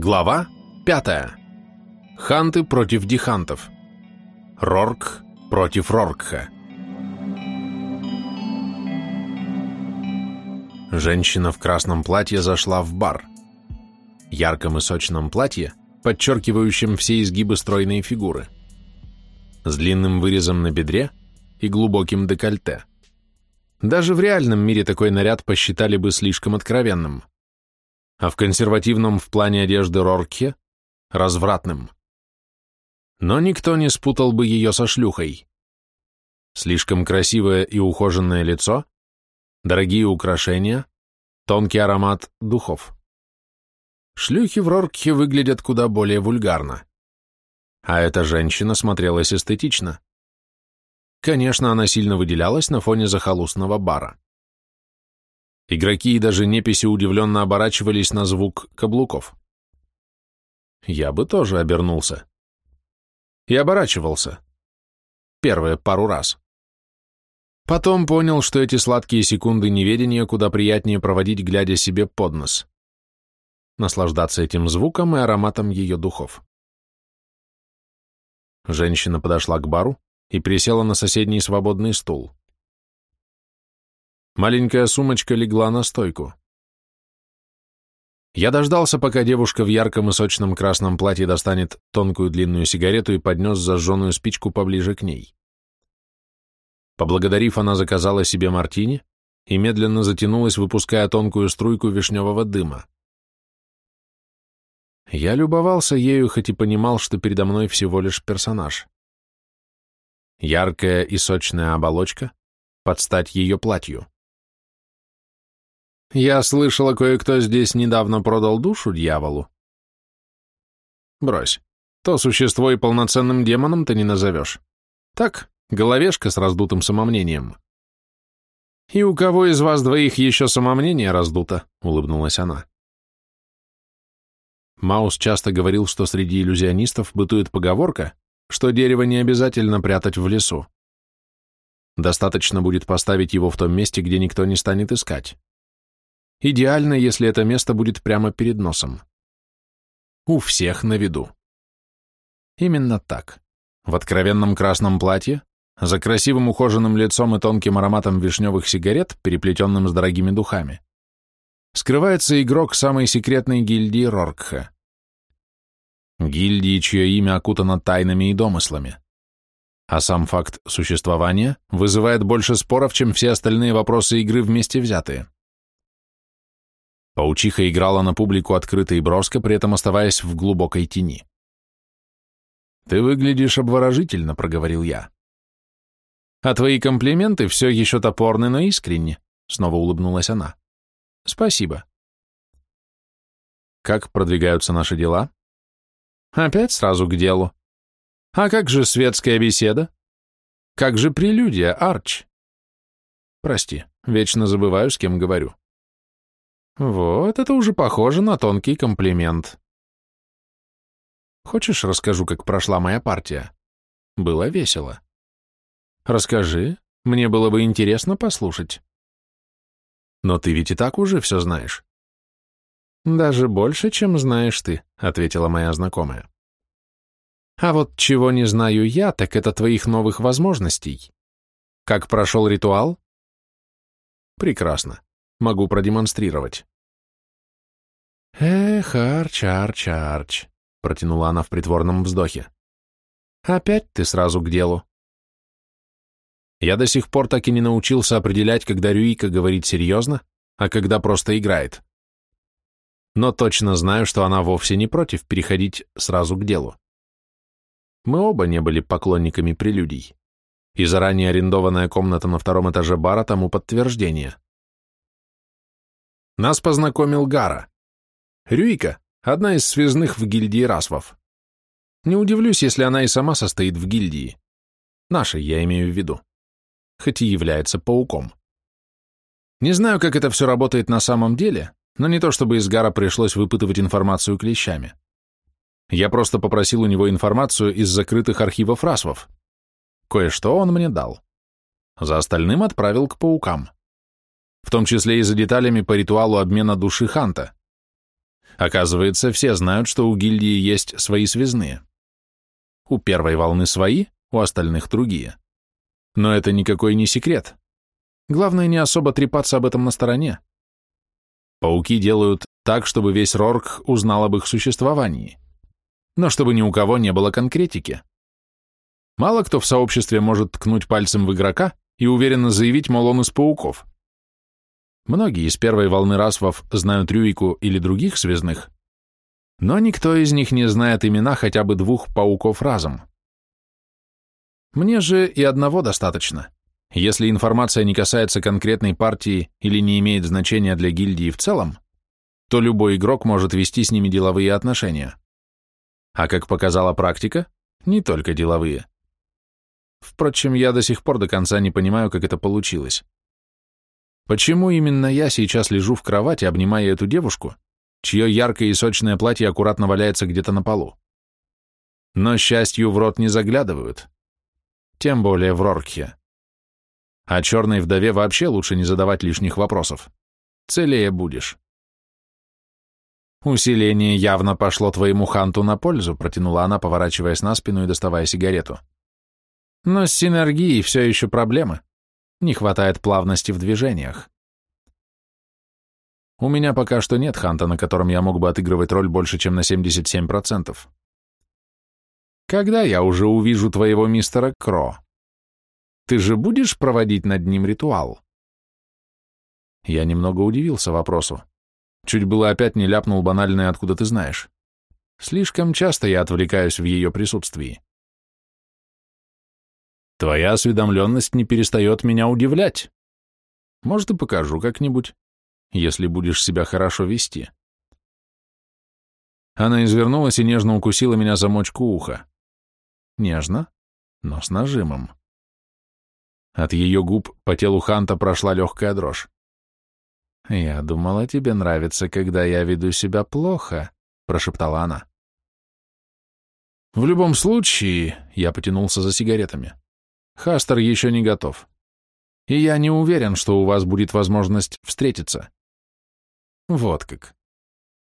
Глава 5. Ханты против дихантов. Рорк против Роркха. Женщина в красном платье зашла в бар. Ярком и сочном платье, подчеркивающем все изгибы стройной фигуры. С длинным вырезом на бедре и глубоким декольте. Даже в реальном мире такой наряд посчитали бы слишком откровенным а в консервативном в плане одежды Рорке – развратным. Но никто не спутал бы ее со шлюхой. Слишком красивое и ухоженное лицо, дорогие украшения, тонкий аромат духов. Шлюхи в Роркхе выглядят куда более вульгарно. А эта женщина смотрелась эстетично. Конечно, она сильно выделялась на фоне захолустного бара. Игроки и даже неписи удивленно оборачивались на звук каблуков. Я бы тоже обернулся. И оборачивался. Первые пару раз. Потом понял, что эти сладкие секунды неведения куда приятнее проводить, глядя себе под нос. Наслаждаться этим звуком и ароматом ее духов. Женщина подошла к бару и присела на соседний свободный стул. Маленькая сумочка легла на стойку. Я дождался, пока девушка в ярком и сочном красном платье достанет тонкую длинную сигарету и поднес зажженную спичку поближе к ней. Поблагодарив, она заказала себе мартини и медленно затянулась, выпуская тонкую струйку вишневого дыма. Я любовался ею, хоть и понимал, что передо мной всего лишь персонаж. Яркая и сочная оболочка под стать ее платью. Я слышала, кое-кто здесь недавно продал душу дьяволу. Брось. То существо и полноценным демоном ты не назовешь. Так, головешка с раздутым самомнением. И у кого из вас двоих еще самомнение раздуто? Улыбнулась она. Маус часто говорил, что среди иллюзионистов бытует поговорка, что дерево не обязательно прятать в лесу. Достаточно будет поставить его в том месте, где никто не станет искать. Идеально, если это место будет прямо перед носом. У всех на виду. Именно так. В откровенном красном платье, за красивым ухоженным лицом и тонким ароматом вишневых сигарет, переплетенным с дорогими духами, скрывается игрок самой секретной гильдии Роркха. Гильдии, чье имя окутано тайнами и домыслами. А сам факт существования вызывает больше споров, чем все остальные вопросы игры вместе взятые. Паучиха играла на публику открыто и броско, при этом оставаясь в глубокой тени. «Ты выглядишь обворожительно», — проговорил я. «А твои комплименты все еще топорны, но искренне», — снова улыбнулась она. «Спасибо». «Как продвигаются наши дела?» «Опять сразу к делу. А как же светская беседа? Как же прелюдия, Арч?» «Прости, вечно забываю, с кем говорю». Вот, это уже похоже на тонкий комплимент. Хочешь, расскажу, как прошла моя партия? Было весело. Расскажи, мне было бы интересно послушать. Но ты ведь и так уже все знаешь. Даже больше, чем знаешь ты, ответила моя знакомая. А вот чего не знаю я, так это твоих новых возможностей. Как прошел ритуал? Прекрасно. Могу продемонстрировать. «Эх, Арч, Арч, Арч», — протянула она в притворном вздохе. «Опять ты сразу к делу». Я до сих пор так и не научился определять, когда Рюика говорит серьезно, а когда просто играет. Но точно знаю, что она вовсе не против переходить сразу к делу. Мы оба не были поклонниками прелюдий, и заранее арендованная комната на втором этаже бара тому подтверждение. Нас познакомил Гара. Рюйка — одна из связных в гильдии расвов. Не удивлюсь, если она и сама состоит в гильдии. Нашей, я имею в виду. Хоть и является пауком. Не знаю, как это все работает на самом деле, но не то чтобы из Гара пришлось выпытывать информацию клещами. Я просто попросил у него информацию из закрытых архивов расвов. Кое-что он мне дал. За остальным отправил к паукам в том числе и за деталями по ритуалу обмена души Ханта. Оказывается, все знают, что у гильдии есть свои связные. У первой волны свои, у остальных другие. Но это никакой не секрет. Главное не особо трепаться об этом на стороне. Пауки делают так, чтобы весь Рорк узнал об их существовании. Но чтобы ни у кого не было конкретики. Мало кто в сообществе может ткнуть пальцем в игрока и уверенно заявить, мол, он из пауков. Многие из первой волны расвов знают Рюику или других связных, но никто из них не знает имена хотя бы двух пауков разом. Мне же и одного достаточно. Если информация не касается конкретной партии или не имеет значения для гильдии в целом, то любой игрок может вести с ними деловые отношения. А как показала практика, не только деловые. Впрочем, я до сих пор до конца не понимаю, как это получилось. Почему именно я сейчас лежу в кровати, обнимая эту девушку, чье яркое и сочное платье аккуратно валяется где-то на полу? Но счастью в рот не заглядывают. Тем более в Роркхе. А черной вдове вообще лучше не задавать лишних вопросов. Целее будешь. «Усиление явно пошло твоему ханту на пользу», протянула она, поворачиваясь на спину и доставая сигарету. «Но с синергией все еще проблемы. Не хватает плавности в движениях. У меня пока что нет ханта, на котором я мог бы отыгрывать роль больше, чем на 77%. Когда я уже увижу твоего мистера Кро? Ты же будешь проводить над ним ритуал? Я немного удивился вопросу. Чуть было опять не ляпнул банальное «откуда ты знаешь». Слишком часто я отвлекаюсь в ее присутствии. Твоя осведомленность не перестает меня удивлять. Может, и покажу как-нибудь, если будешь себя хорошо вести. Она извернулась и нежно укусила меня за мочку уха. Нежно, но с нажимом. От ее губ по телу Ханта прошла легкая дрожь. «Я думала, тебе нравится, когда я веду себя плохо», — прошептала она. «В любом случае», — я потянулся за сигаретами, Хастер еще не готов. И я не уверен, что у вас будет возможность встретиться. Вот как.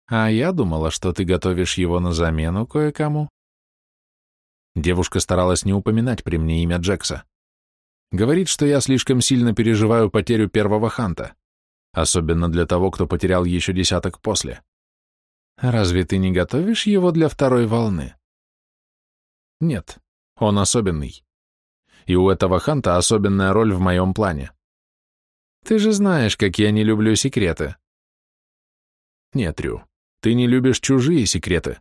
А я думала, что ты готовишь его на замену кое-кому. Девушка старалась не упоминать при мне имя Джекса. Говорит, что я слишком сильно переживаю потерю первого ханта, особенно для того, кто потерял еще десяток после. Разве ты не готовишь его для второй волны? Нет, он особенный и у этого Ханта особенная роль в моем плане. Ты же знаешь, как я не люблю секреты. Нет, Рю, ты не любишь чужие секреты,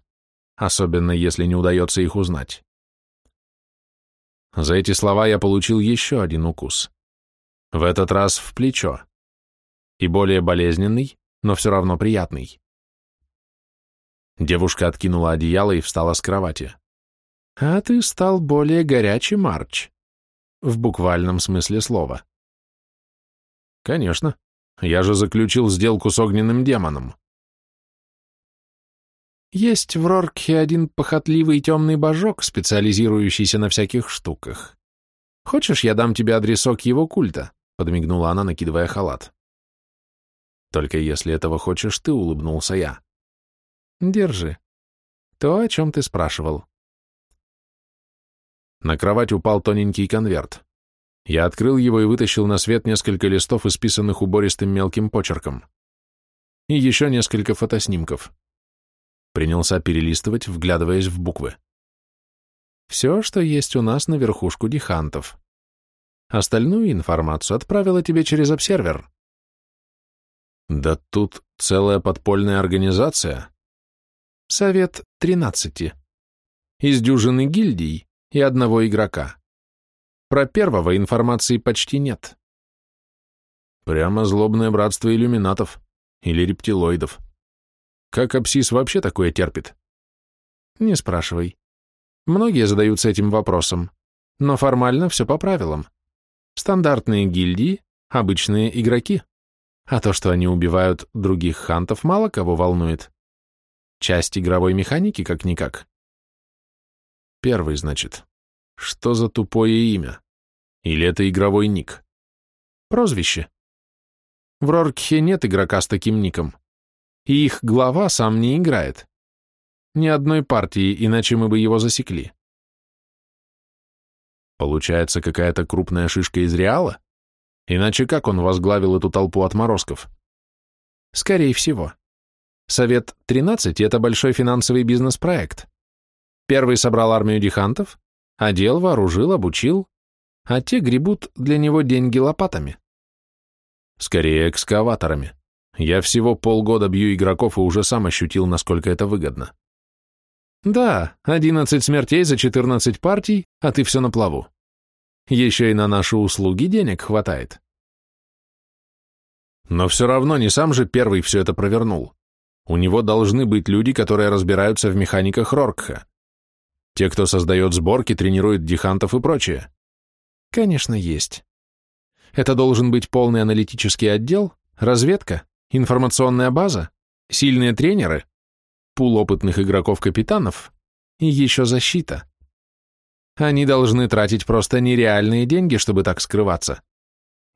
особенно если не удается их узнать. За эти слова я получил еще один укус. В этот раз в плечо. И более болезненный, но все равно приятный. Девушка откинула одеяло и встала с кровати. «А ты стал более горячий, Марч в буквальном смысле слова. Конечно, я же заключил сделку с огненным демоном. Есть в Роркхе один похотливый темный божок, специализирующийся на всяких штуках. Хочешь, я дам тебе адресок его культа? Подмигнула она, накидывая халат. Только если этого хочешь ты, улыбнулся я. Держи. То, о чем ты спрашивал. На кровать упал тоненький конверт. Я открыл его и вытащил на свет несколько листов, исписанных убористым мелким почерком. И еще несколько фотоснимков. Принялся перелистывать, вглядываясь в буквы. Все, что есть у нас на верхушку дихантов. Остальную информацию отправила тебе через обсервер. Да тут целая подпольная организация. Совет тринадцати. Из дюжины гильдий и одного игрока. Про первого информации почти нет. Прямо злобное братство иллюминатов или рептилоидов. Как Апсис вообще такое терпит? Не спрашивай. Многие задаются этим вопросом, но формально все по правилам. Стандартные гильдии, обычные игроки. А то, что они убивают других хантов, мало кого волнует. Часть игровой механики, как-никак. Первый, значит. Что за тупое имя? Или это игровой ник? Прозвище. В Роркхе нет игрока с таким ником. и их глава сам не играет. Ни одной партии, иначе мы бы его засекли. Получается, какая-то крупная шишка из Реала? Иначе как он возглавил эту толпу отморозков? Скорее всего. Совет 13 — это большой финансовый бизнес-проект. Первый собрал армию дихантов, одел, вооружил, обучил, а те гребут для него деньги лопатами. Скорее, экскаваторами. Я всего полгода бью игроков и уже сам ощутил, насколько это выгодно. Да, 11 смертей за 14 партий, а ты все на плаву. Еще и на наши услуги денег хватает. Но все равно не сам же первый все это провернул. У него должны быть люди, которые разбираются в механиках Роркха. Те, кто создает сборки, тренирует дихантов и прочее. Конечно, есть. Это должен быть полный аналитический отдел, разведка, информационная база, сильные тренеры, пул опытных игроков-капитанов и еще защита. Они должны тратить просто нереальные деньги, чтобы так скрываться.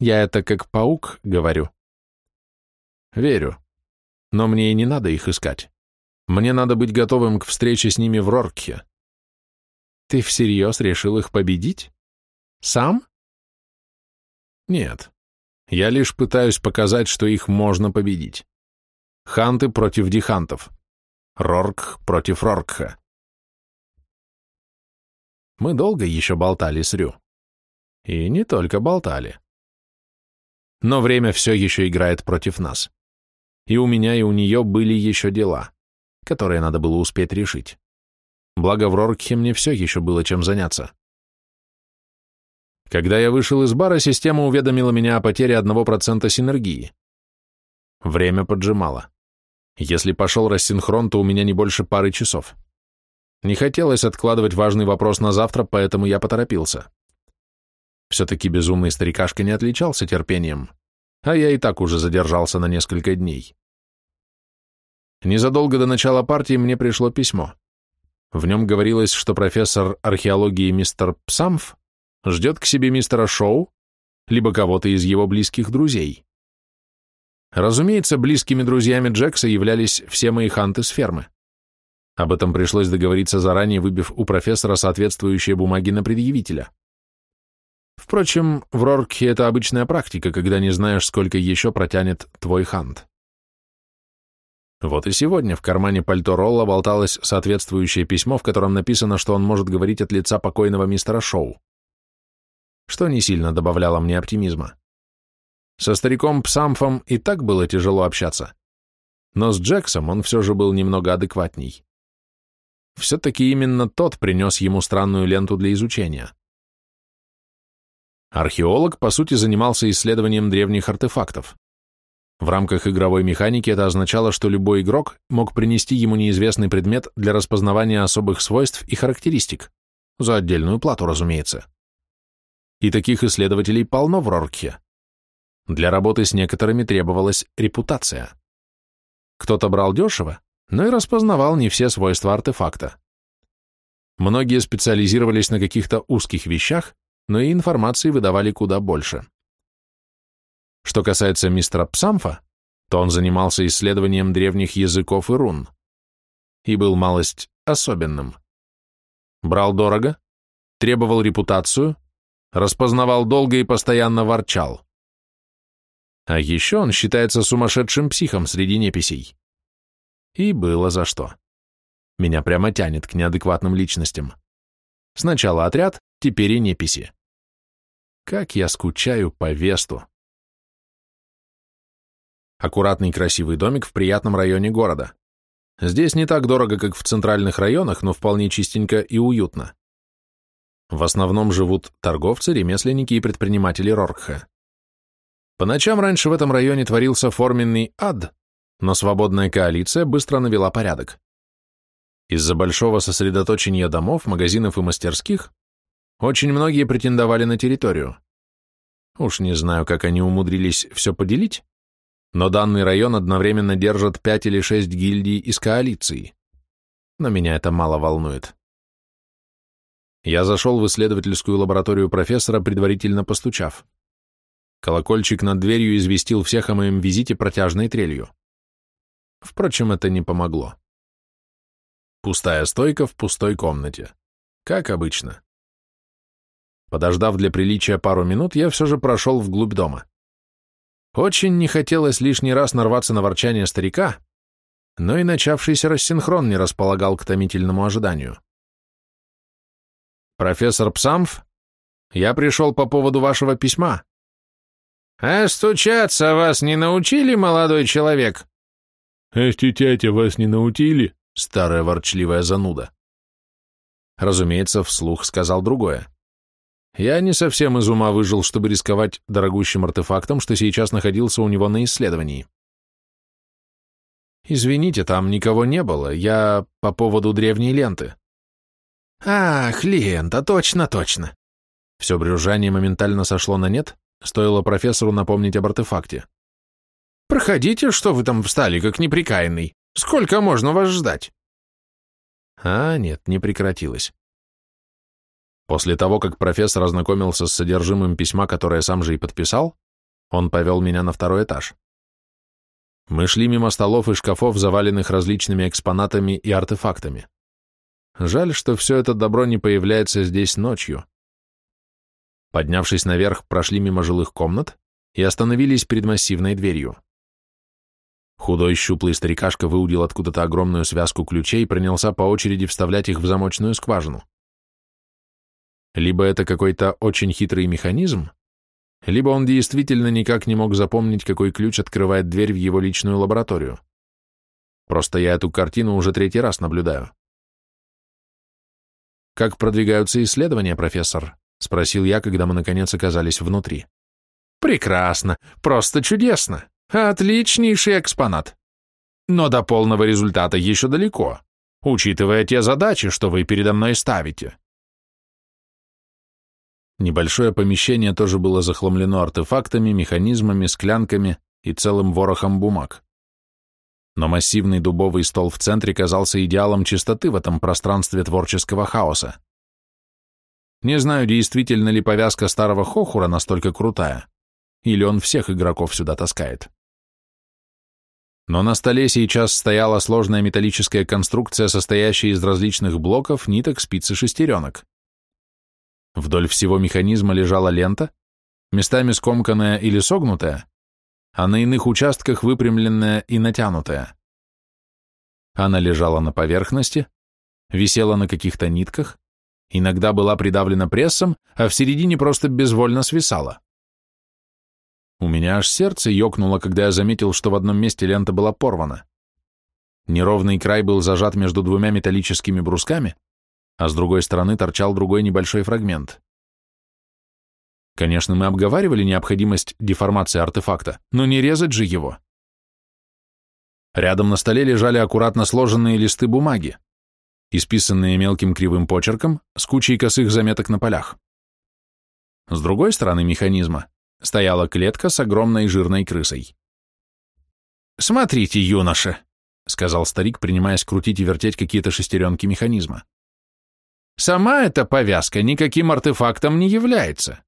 Я это как паук говорю. Верю. Но мне и не надо их искать. Мне надо быть готовым к встрече с ними в Роркхе. Ты всерьез решил их победить? Сам? Нет. Я лишь пытаюсь показать, что их можно победить. Ханты против дихантов. Рорк против Роркха. Мы долго еще болтали с Рю. И не только болтали. Но время все еще играет против нас. И у меня, и у нее были еще дела, которые надо было успеть решить. Благо в Роркхе мне все еще было чем заняться. Когда я вышел из бара, система уведомила меня о потере 1% синергии. Время поджимало. Если пошел рассинхрон, то у меня не больше пары часов. Не хотелось откладывать важный вопрос на завтра, поэтому я поторопился. Все-таки безумный старикашка не отличался терпением, а я и так уже задержался на несколько дней. Незадолго до начала партии мне пришло письмо. В нем говорилось, что профессор археологии мистер Псамф ждет к себе мистера Шоу, либо кого-то из его близких друзей. Разумеется, близкими друзьями Джекса являлись все мои ханты с фермы. Об этом пришлось договориться заранее, выбив у профессора соответствующие бумаги на предъявителя. Впрочем, в Роркхе это обычная практика, когда не знаешь, сколько еще протянет твой хант. Вот и сегодня в кармане пальто Ролла болталось соответствующее письмо, в котором написано, что он может говорить от лица покойного мистера Шоу. Что не сильно добавляло мне оптимизма. Со стариком Псамфом и так было тяжело общаться, но с Джексом он все же был немного адекватней. Все-таки именно тот принес ему странную ленту для изучения. Археолог, по сути, занимался исследованием древних артефактов. В рамках игровой механики это означало, что любой игрок мог принести ему неизвестный предмет для распознавания особых свойств и характеристик, за отдельную плату, разумеется. И таких исследователей полно в Роркхе. Для работы с некоторыми требовалась репутация. Кто-то брал дешево, но и распознавал не все свойства артефакта. Многие специализировались на каких-то узких вещах, но и информации выдавали куда больше. Что касается мистера Псамфа, то он занимался исследованием древних языков и рун. И был малость особенным. Брал дорого, требовал репутацию, распознавал долго и постоянно ворчал. А еще он считается сумасшедшим психом среди неписей. И было за что. Меня прямо тянет к неадекватным личностям. Сначала отряд, теперь и неписи. Как я скучаю по Весту. Аккуратный красивый домик в приятном районе города. Здесь не так дорого, как в центральных районах, но вполне чистенько и уютно. В основном живут торговцы, ремесленники и предприниматели Роркха. По ночам раньше в этом районе творился форменный ад, но свободная коалиция быстро навела порядок. Из-за большого сосредоточения домов, магазинов и мастерских очень многие претендовали на территорию. Уж не знаю, как они умудрились все поделить, но данный район одновременно держит пять или шесть гильдий из коалиции. Но меня это мало волнует. Я зашел в исследовательскую лабораторию профессора, предварительно постучав. Колокольчик над дверью известил всех о моем визите протяжной трелью. Впрочем, это не помогло. Пустая стойка в пустой комнате. Как обычно. Подождав для приличия пару минут, я все же прошел вглубь дома. Очень не хотелось лишний раз нарваться на ворчание старика, но и начавшийся рассинхрон не располагал к томительному ожиданию. «Профессор Псамф, я пришел по поводу вашего письма». «А стучаться вас не научили, молодой человек?» «Эти тятя вас не научили?» Старая ворчливая зануда. Разумеется, вслух сказал другое. Я не совсем из ума выжил, чтобы рисковать дорогущим артефактом, что сейчас находился у него на исследовании. Извините, там никого не было, я по поводу древней ленты. Ах, лента, точно, точно. Все брюзжание моментально сошло на нет, стоило профессору напомнить об артефакте. Проходите, что вы там встали, как неприкаянный. Сколько можно вас ждать? А, нет, не прекратилось. После того, как профессор ознакомился с содержимым письма, которое сам же и подписал, он повел меня на второй этаж. Мы шли мимо столов и шкафов, заваленных различными экспонатами и артефактами. Жаль, что все это добро не появляется здесь ночью. Поднявшись наверх, прошли мимо жилых комнат и остановились перед массивной дверью. Худой щуплый старикашка выудил откуда-то огромную связку ключей и принялся по очереди вставлять их в замочную скважину. Либо это какой-то очень хитрый механизм, либо он действительно никак не мог запомнить, какой ключ открывает дверь в его личную лабораторию. Просто я эту картину уже третий раз наблюдаю. «Как продвигаются исследования, профессор?» — спросил я, когда мы наконец оказались внутри. «Прекрасно, просто чудесно. Отличнейший экспонат. Но до полного результата еще далеко, учитывая те задачи, что вы передо мной ставите. Небольшое помещение тоже было захламлено артефактами, механизмами, склянками и целым ворохом бумаг. Но массивный дубовый стол в центре казался идеалом чистоты в этом пространстве творческого хаоса. Не знаю, действительно ли повязка старого хохура настолько крутая, или он всех игроков сюда таскает но на столе сейчас стояла сложная металлическая конструкция, состоящая из различных блоков, ниток, спиц и шестеренок. Вдоль всего механизма лежала лента, местами скомканная или согнутая, а на иных участках выпрямленная и натянутая. Она лежала на поверхности, висела на каких-то нитках, иногда была придавлена прессом, а в середине просто безвольно свисала. У меня аж сердце ёкнуло, когда я заметил, что в одном месте лента была порвана. Неровный край был зажат между двумя металлическими брусками, а с другой стороны торчал другой небольшой фрагмент. Конечно, мы обговаривали необходимость деформации артефакта, но не резать же его. Рядом на столе лежали аккуратно сложенные листы бумаги, исписанные мелким кривым почерком с кучей косых заметок на полях. С другой стороны механизма стояла клетка с огромной жирной крысой. «Смотрите, юноша», — сказал старик, принимаясь крутить и вертеть какие-то шестеренки механизма. «Сама эта повязка никаким артефактом не является.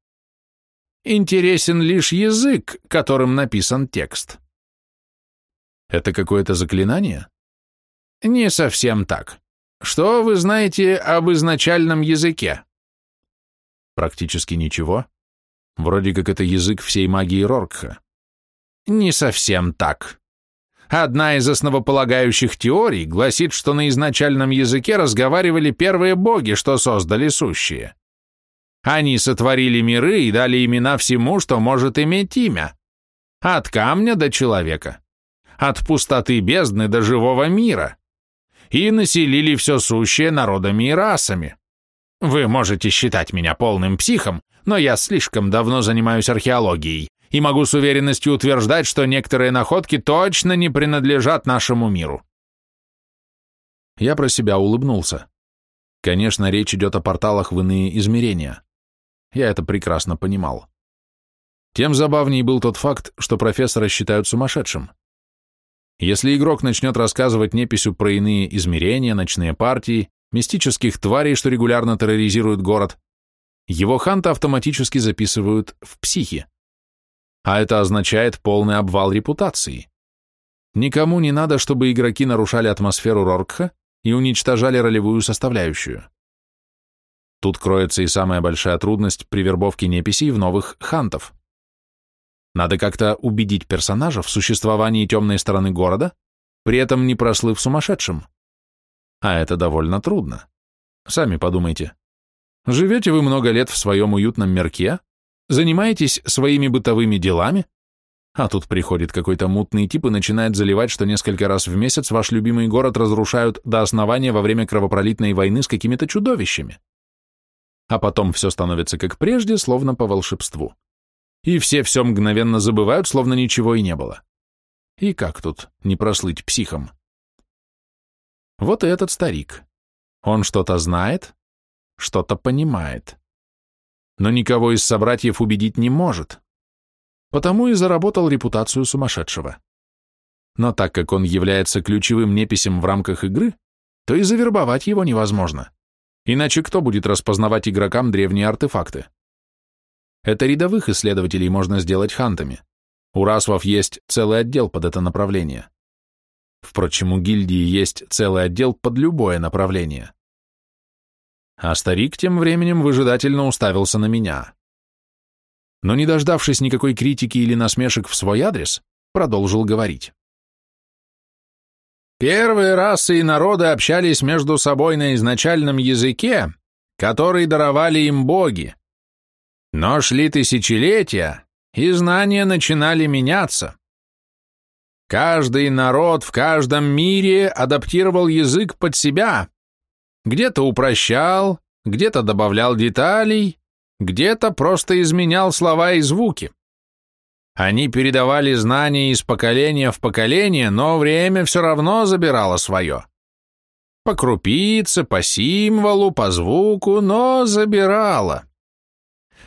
Интересен лишь язык, которым написан текст». «Это какое-то заклинание?» «Не совсем так. Что вы знаете об изначальном языке?» «Практически ничего», Вроде как это язык всей магии Роркха. Не совсем так. Одна из основополагающих теорий гласит, что на изначальном языке разговаривали первые боги, что создали сущие. Они сотворили миры и дали имена всему, что может иметь имя. От камня до человека. От пустоты бездны до живого мира. И населили все сущее народами и расами. Вы можете считать меня полным психом, но я слишком давно занимаюсь археологией и могу с уверенностью утверждать, что некоторые находки точно не принадлежат нашему миру. Я про себя улыбнулся. Конечно, речь идет о порталах в иные измерения. Я это прекрасно понимал. Тем забавнее был тот факт, что профессора считают сумасшедшим. Если игрок начнет рассказывать неписью про иные измерения, ночные партии, мистических тварей, что регулярно терроризируют город, его ханта автоматически записывают в психи. А это означает полный обвал репутации. Никому не надо, чтобы игроки нарушали атмосферу Роркха и уничтожали ролевую составляющую. Тут кроется и самая большая трудность при вербовке неписей в новых хантов. Надо как-то убедить персонажа в существовании темной стороны города, при этом не прослыв сумасшедшим. А это довольно трудно. Сами подумайте. Живете вы много лет в своем уютном мирке, занимаетесь своими бытовыми делами, а тут приходит какой-то мутный тип и начинает заливать, что несколько раз в месяц ваш любимый город разрушают до основания во время кровопролитной войны с какими-то чудовищами. А потом все становится как прежде, словно по волшебству. И все все мгновенно забывают, словно ничего и не было. И как тут не прослыть психом? Вот и этот старик. Он что-то знает, что-то понимает. Но никого из собратьев убедить не может. Потому и заработал репутацию сумасшедшего. Но так как он является ключевым неписем в рамках игры, то и завербовать его невозможно. Иначе кто будет распознавать игрокам древние артефакты? Это рядовых исследователей можно сделать хантами. У расвов есть целый отдел под это направление. Впрочем, у гильдии есть целый отдел под любое направление. А старик тем временем выжидательно уставился на меня. Но не дождавшись никакой критики или насмешек в свой адрес, продолжил говорить. Первые расы и народы общались между собой на изначальном языке, который даровали им боги. Но шли тысячелетия, и знания начинали меняться. Каждый народ в каждом мире адаптировал язык под себя, где-то упрощал, где-то добавлял деталей, где-то просто изменял слова и звуки. Они передавали знания из поколения в поколение, но время все равно забирало свое. По крупице, по символу, по звуку, но забирало.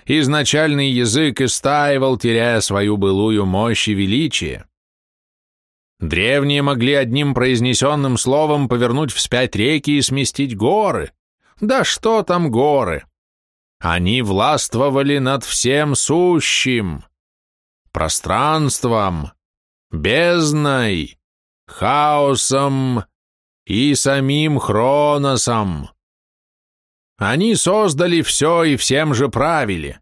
Изначальный язык истаивал, теряя свою былую мощь и величие. Древние могли одним произнесенным словом повернуть вспять реки и сместить горы. Да что там горы? Они властвовали над всем сущим, пространством, бездной, хаосом и самим Хроносом. Они создали все и всем же правили.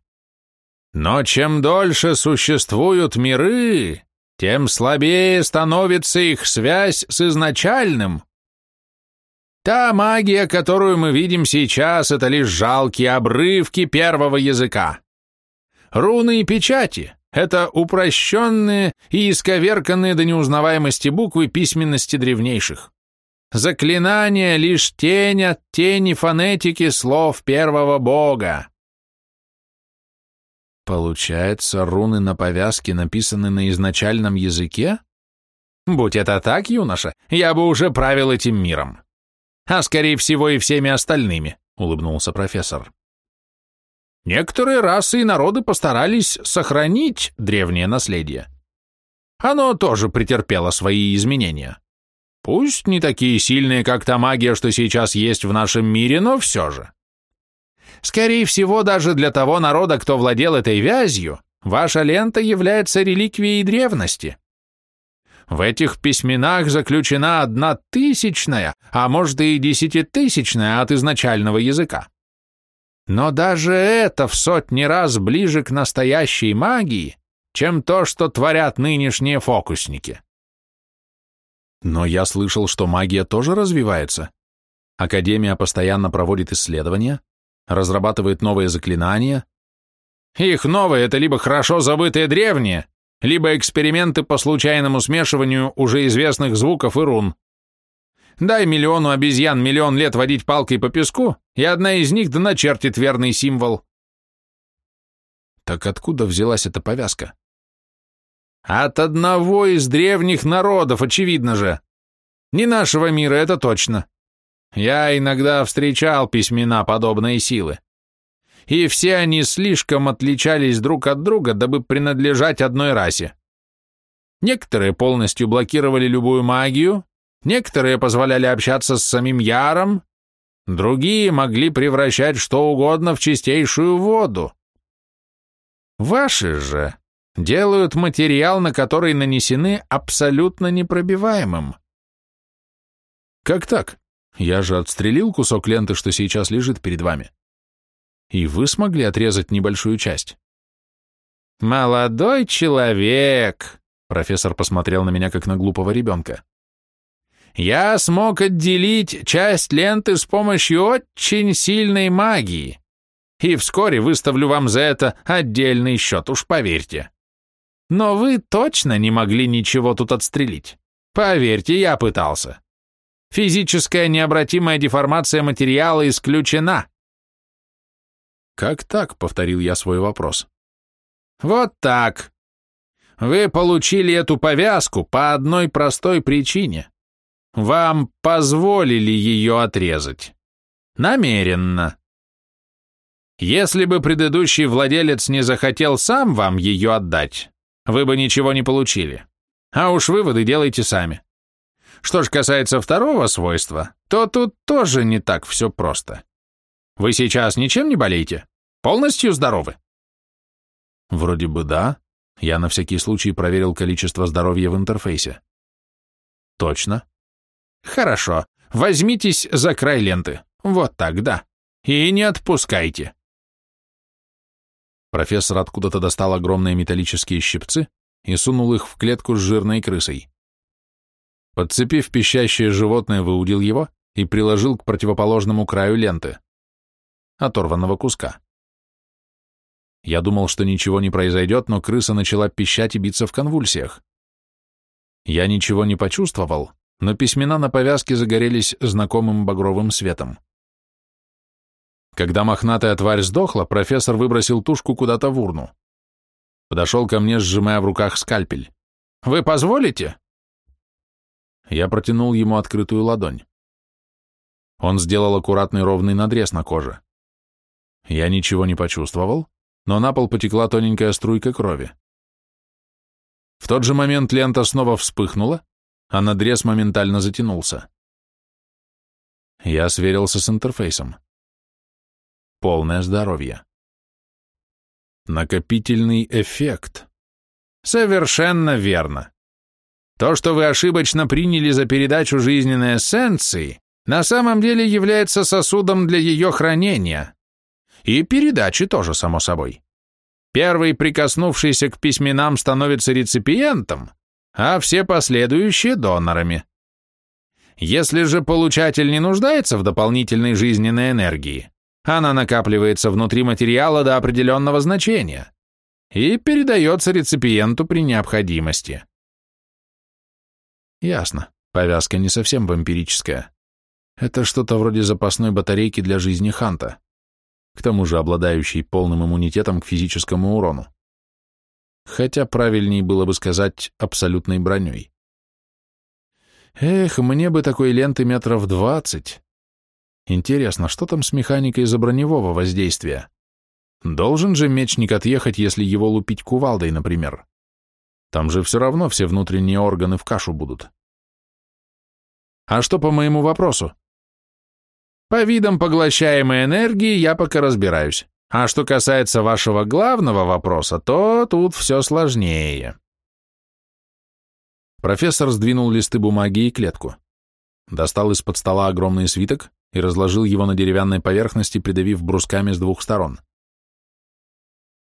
Но чем дольше существуют миры, тем слабее становится их связь с изначальным. Та магия, которую мы видим сейчас, это лишь жалкие обрывки первого языка. Руны и печати — это упрощенные и исковерканные до неузнаваемости буквы письменности древнейших. Заклинания — лишь тень от тени фонетики слов первого бога. Получается, руны на повязке написаны на изначальном языке? Будь это так, юноша, я бы уже правил этим миром. А скорее всего и всеми остальными, улыбнулся профессор. Некоторые расы и народы постарались сохранить древнее наследие. Оно тоже претерпело свои изменения. Пусть не такие сильные, как та магия, что сейчас есть в нашем мире, но все же. Скорее всего, даже для того народа, кто владел этой вязью, ваша лента является реликвией древности. В этих письменах заключена одна тысячная, а может и десятитысячная от изначального языка. Но даже это в сотни раз ближе к настоящей магии, чем то, что творят нынешние фокусники. Но я слышал, что магия тоже развивается. Академия постоянно проводит исследования, разрабатывает новые заклинания. Их новые — это либо хорошо забытые древние, либо эксперименты по случайному смешиванию уже известных звуков и рун. Дай миллиону обезьян миллион лет водить палкой по песку, и одна из них да начертит верный символ. Так откуда взялась эта повязка? От одного из древних народов, очевидно же. Не нашего мира, это точно. Я иногда встречал письмена подобной силы. И все они слишком отличались друг от друга, дабы принадлежать одной расе. Некоторые полностью блокировали любую магию, некоторые позволяли общаться с самим Яром, другие могли превращать что угодно в чистейшую воду. Ваши же делают материал, на который нанесены, абсолютно непробиваемым. Как так? Я же отстрелил кусок ленты, что сейчас лежит перед вами. И вы смогли отрезать небольшую часть. Молодой человек, профессор посмотрел на меня, как на глупого ребенка. Я смог отделить часть ленты с помощью очень сильной магии. И вскоре выставлю вам за это отдельный счет, уж поверьте. Но вы точно не могли ничего тут отстрелить. Поверьте, я пытался. Физическая необратимая деформация материала исключена. Как так? Повторил я свой вопрос. Вот так. Вы получили эту повязку по одной простой причине. Вам позволили ее отрезать. Намеренно. Если бы предыдущий владелец не захотел сам вам ее отдать, вы бы ничего не получили. А уж выводы делайте сами. Что ж касается второго свойства, то тут тоже не так все просто. Вы сейчас ничем не болеете? Полностью здоровы? Вроде бы да. Я на всякий случай проверил количество здоровья в интерфейсе. Точно. Хорошо. Возьмитесь за край ленты. Вот так, да. И не отпускайте. Профессор откуда-то достал огромные металлические щипцы и сунул их в клетку с жирной крысой. Подцепив пищащее животное, выудил его и приложил к противоположному краю ленты, оторванного куска. Я думал, что ничего не произойдет, но крыса начала пищать и биться в конвульсиях. Я ничего не почувствовал, но письмена на повязке загорелись знакомым багровым светом. Когда мохнатая тварь сдохла, профессор выбросил тушку куда-то в урну. Подошел ко мне, сжимая в руках скальпель. «Вы позволите?» Я протянул ему открытую ладонь. Он сделал аккуратный ровный надрез на коже. Я ничего не почувствовал, но на пол потекла тоненькая струйка крови. В тот же момент лента снова вспыхнула, а надрез моментально затянулся. Я сверился с интерфейсом. Полное здоровье. Накопительный эффект. Совершенно верно. То, что вы ошибочно приняли за передачу жизненной эссенции, на самом деле является сосудом для ее хранения. И передачи тоже, само собой. Первый, прикоснувшийся к письменам, становится реципиентом, а все последующие – донорами. Если же получатель не нуждается в дополнительной жизненной энергии, она накапливается внутри материала до определенного значения и передается реципиенту при необходимости. Ясно. Повязка не совсем вампирическая. Это что-то вроде запасной батарейки для жизни Ханта, к тому же обладающей полным иммунитетом к физическому урону. Хотя правильнее было бы сказать абсолютной броней. Эх, мне бы такой ленты метров двадцать. Интересно, что там с механикой заброневого воздействия? Должен же мечник отъехать, если его лупить кувалдой, например. Там же все равно все внутренние органы в кашу будут. А что по моему вопросу? По видам поглощаемой энергии я пока разбираюсь. А что касается вашего главного вопроса, то тут все сложнее. Профессор сдвинул листы бумаги и клетку. Достал из-под стола огромный свиток и разложил его на деревянной поверхности, придавив брусками с двух сторон.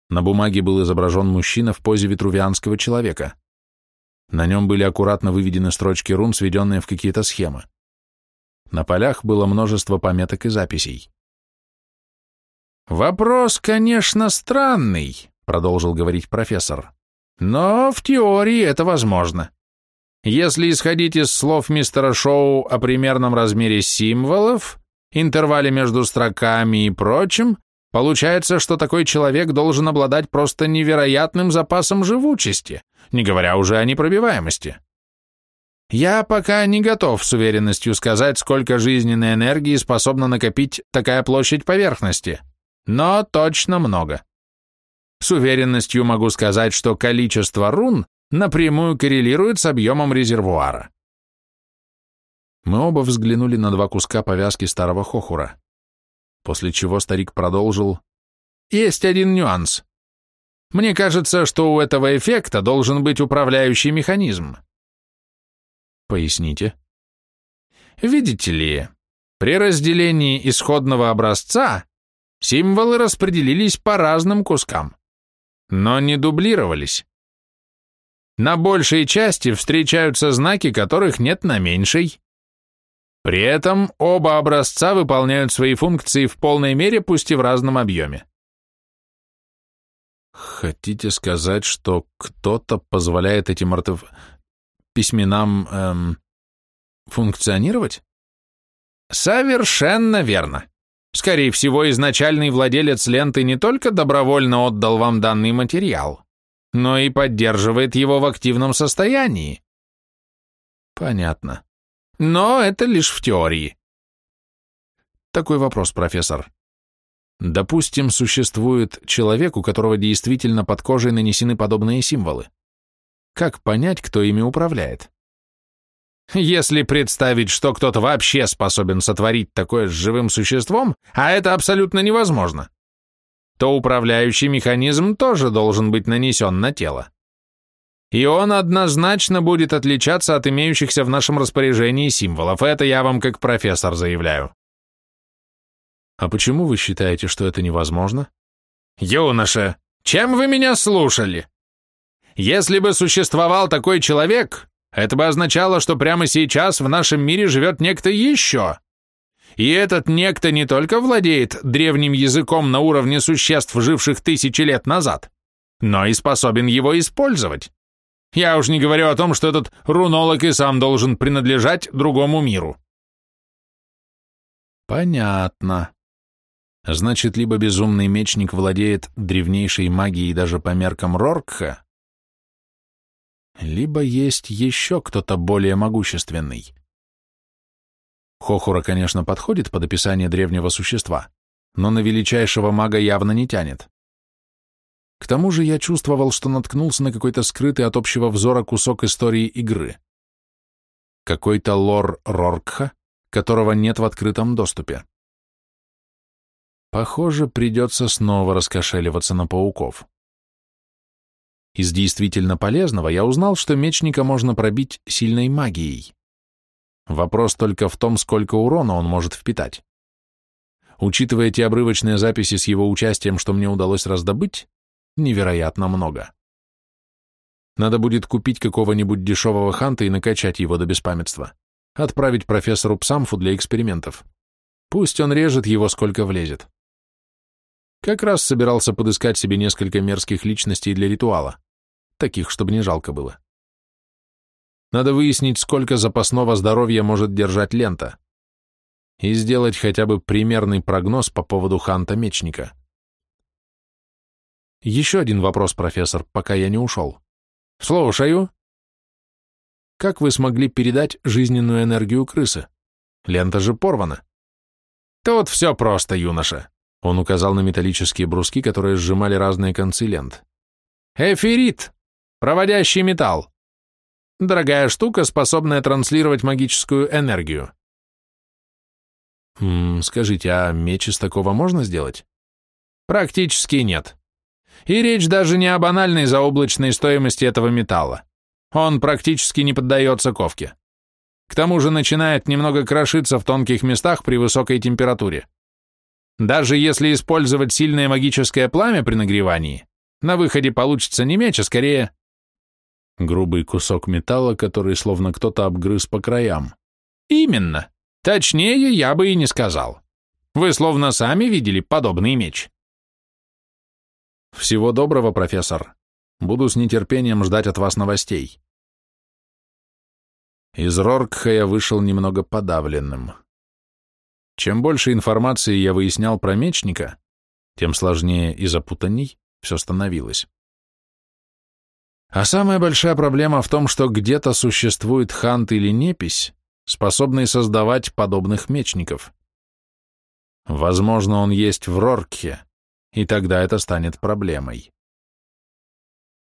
На бумаге был изображен мужчина в позе витрувианского человека. На нем были аккуратно выведены строчки рун, сведенные в какие-то схемы. На полях было множество пометок и записей. «Вопрос, конечно, странный», — продолжил говорить профессор. «Но в теории это возможно. Если исходить из слов мистера Шоу о примерном размере символов, интервале между строками и прочем, получается, что такой человек должен обладать просто невероятным запасом живучести, не говоря уже о непробиваемости. Я пока не готов с уверенностью сказать, сколько жизненной энергии способна накопить такая площадь поверхности, но точно много. С уверенностью могу сказать, что количество рун напрямую коррелирует с объемом резервуара. Мы оба взглянули на два куска повязки старого хохура, после чего старик продолжил. Есть один нюанс. Мне кажется, что у этого эффекта должен быть управляющий механизм. Поясните. Видите ли, при разделении исходного образца символы распределились по разным кускам, но не дублировались. На большей части встречаются знаки, которых нет на меньшей. При этом оба образца выполняют свои функции в полной мере, пусть и в разном объеме. Хотите сказать, что кто-то позволяет этим артеф... письменам эм, функционировать? Совершенно верно. Скорее всего, изначальный владелец ленты не только добровольно отдал вам данный материал, но и поддерживает его в активном состоянии. Понятно. Но это лишь в теории. Такой вопрос, профессор. Допустим, существует человек, у которого действительно под кожей нанесены подобные символы. Как понять, кто ими управляет? Если представить, что кто-то вообще способен сотворить такое с живым существом, а это абсолютно невозможно, то управляющий механизм тоже должен быть нанесен на тело. И он однозначно будет отличаться от имеющихся в нашем распоряжении символов, это я вам как профессор заявляю. А почему вы считаете, что это невозможно? Юноша, чем вы меня слушали? Если бы существовал такой человек, это бы означало, что прямо сейчас в нашем мире живет некто еще. И этот некто не только владеет древним языком на уровне существ, живших тысячи лет назад, но и способен его использовать. Я уж не говорю о том, что этот рунолог и сам должен принадлежать другому миру. Понятно. Значит, либо безумный мечник владеет древнейшей магией даже по меркам Роркха, либо есть еще кто-то более могущественный. Хохура, конечно, подходит под описание древнего существа, но на величайшего мага явно не тянет. К тому же я чувствовал, что наткнулся на какой-то скрытый от общего взора кусок истории игры. Какой-то лор Роркха, которого нет в открытом доступе. Похоже, придется снова раскошеливаться на пауков. Из действительно полезного я узнал, что мечника можно пробить сильной магией. Вопрос только в том, сколько урона он может впитать. Учитывая те обрывочные записи с его участием, что мне удалось раздобыть, невероятно много. Надо будет купить какого-нибудь дешевого ханта и накачать его до беспамятства. Отправить профессору Псамфу для экспериментов. Пусть он режет его, сколько влезет. Как раз собирался подыскать себе несколько мерзких личностей для ритуала таких, чтобы не жалко было. Надо выяснить, сколько запасного здоровья может держать лента, и сделать хотя бы примерный прогноз по поводу Ханта-мечника. Еще один вопрос, профессор, пока я не ушел. Слушаю. Как вы смогли передать жизненную энергию крысы? Лента же порвана. Тут все просто, юноша. Он указал на металлические бруски, которые сжимали разные концы лент. Эфирит! Проводящий металл. Дорогая штука, способная транслировать магическую энергию. М -м, скажите, а меч из такого можно сделать? Практически нет. И речь даже не о банальной заоблачной стоимости этого металла. Он практически не поддается ковке. К тому же начинает немного крошиться в тонких местах при высокой температуре. Даже если использовать сильное магическое пламя при нагревании, на выходе получится не меч, а скорее Грубый кусок металла, который словно кто-то обгрыз по краям. Именно. Точнее, я бы и не сказал. Вы словно сами видели подобный меч. Всего доброго, профессор. Буду с нетерпением ждать от вас новостей. Из Роркха я вышел немного подавленным. Чем больше информации я выяснял про мечника, тем сложнее и запутанней все становилось. А самая большая проблема в том, что где-то существует хант или непись, способный создавать подобных мечников. Возможно, он есть в Роркхе, и тогда это станет проблемой.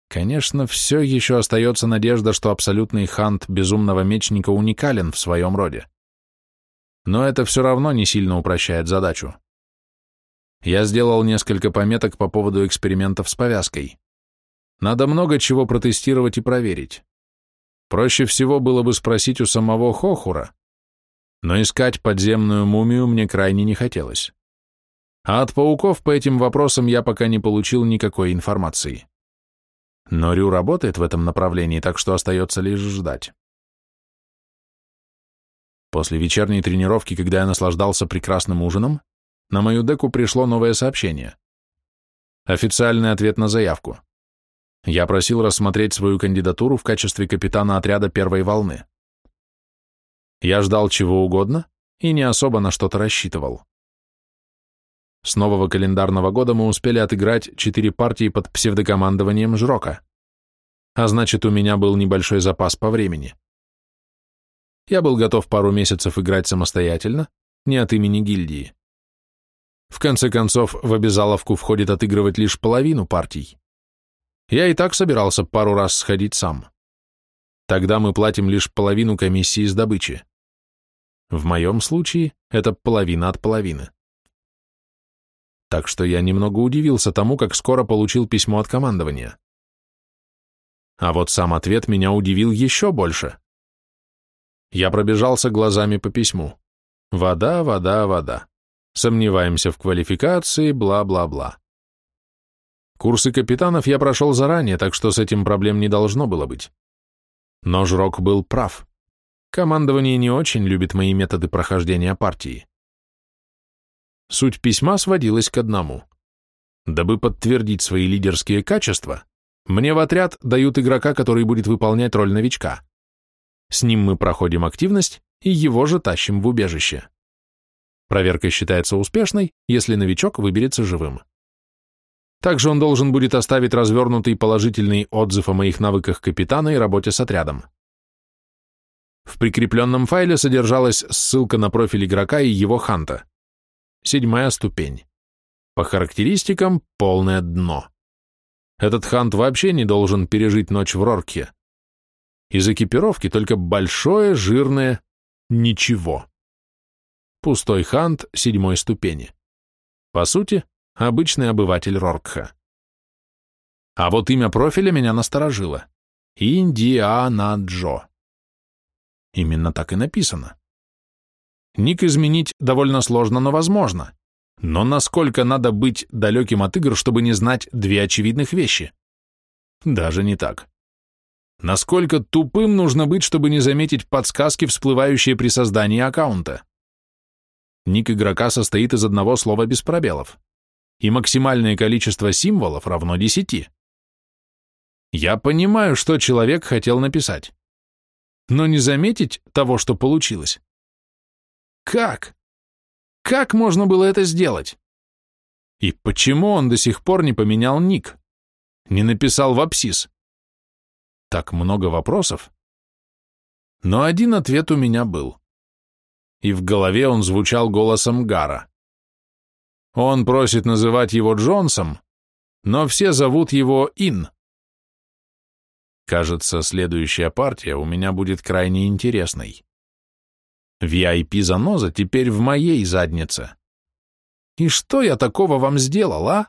Конечно, все еще остается надежда, что абсолютный хант безумного мечника уникален в своем роде. Но это все равно не сильно упрощает задачу. Я сделал несколько пометок по поводу экспериментов с повязкой. Надо много чего протестировать и проверить. Проще всего было бы спросить у самого Хохура, но искать подземную мумию мне крайне не хотелось. А от пауков по этим вопросам я пока не получил никакой информации. Но Рю работает в этом направлении, так что остается лишь ждать. После вечерней тренировки, когда я наслаждался прекрасным ужином, на мою деку пришло новое сообщение. Официальный ответ на заявку. Я просил рассмотреть свою кандидатуру в качестве капитана отряда первой волны. Я ждал чего угодно и не особо на что-то рассчитывал. С нового календарного года мы успели отыграть четыре партии под псевдокомандованием Жрока. А значит, у меня был небольшой запас по времени. Я был готов пару месяцев играть самостоятельно, не от имени гильдии. В конце концов, в обязаловку входит отыгрывать лишь половину партий. Я и так собирался пару раз сходить сам. Тогда мы платим лишь половину комиссии с добычи. В моем случае это половина от половины. Так что я немного удивился тому, как скоро получил письмо от командования. А вот сам ответ меня удивил еще больше. Я пробежался глазами по письму. Вода, вода, вода. Сомневаемся в квалификации, бла-бла-бла. Курсы капитанов я прошел заранее, так что с этим проблем не должно было быть. Но Жрок был прав. Командование не очень любит мои методы прохождения партии. Суть письма сводилась к одному. Дабы подтвердить свои лидерские качества, мне в отряд дают игрока, который будет выполнять роль новичка. С ним мы проходим активность и его же тащим в убежище. Проверка считается успешной, если новичок выберется живым. Также он должен будет оставить развернутый положительный отзыв о моих навыках капитана и работе с отрядом. В прикрепленном файле содержалась ссылка на профиль игрока и его ханта. Седьмая ступень. По характеристикам – полное дно. Этот хант вообще не должен пережить ночь в Рорке. Из экипировки только большое, жирное ничего. Пустой хант седьмой ступени. По сути, обычный обыватель Роркха. А вот имя профиля меня насторожило. Индиана Джо. Именно так и написано. Ник изменить довольно сложно, но возможно. Но насколько надо быть далеким от игр, чтобы не знать две очевидных вещи? Даже не так. Насколько тупым нужно быть, чтобы не заметить подсказки, всплывающие при создании аккаунта? Ник игрока состоит из одного слова без пробелов, и максимальное количество символов равно 10. Я понимаю, что человек хотел написать, но не заметить того, что получилось. Как? Как можно было это сделать? И почему он до сих пор не поменял ник? Не написал в апсис? Так много вопросов. Но один ответ у меня был. И в голове он звучал голосом Гара. Он просит называть его Джонсом, но все зовут его Ин. Кажется, следующая партия у меня будет крайне интересной. VIP-заноза теперь в моей заднице. И что я такого вам сделал, а?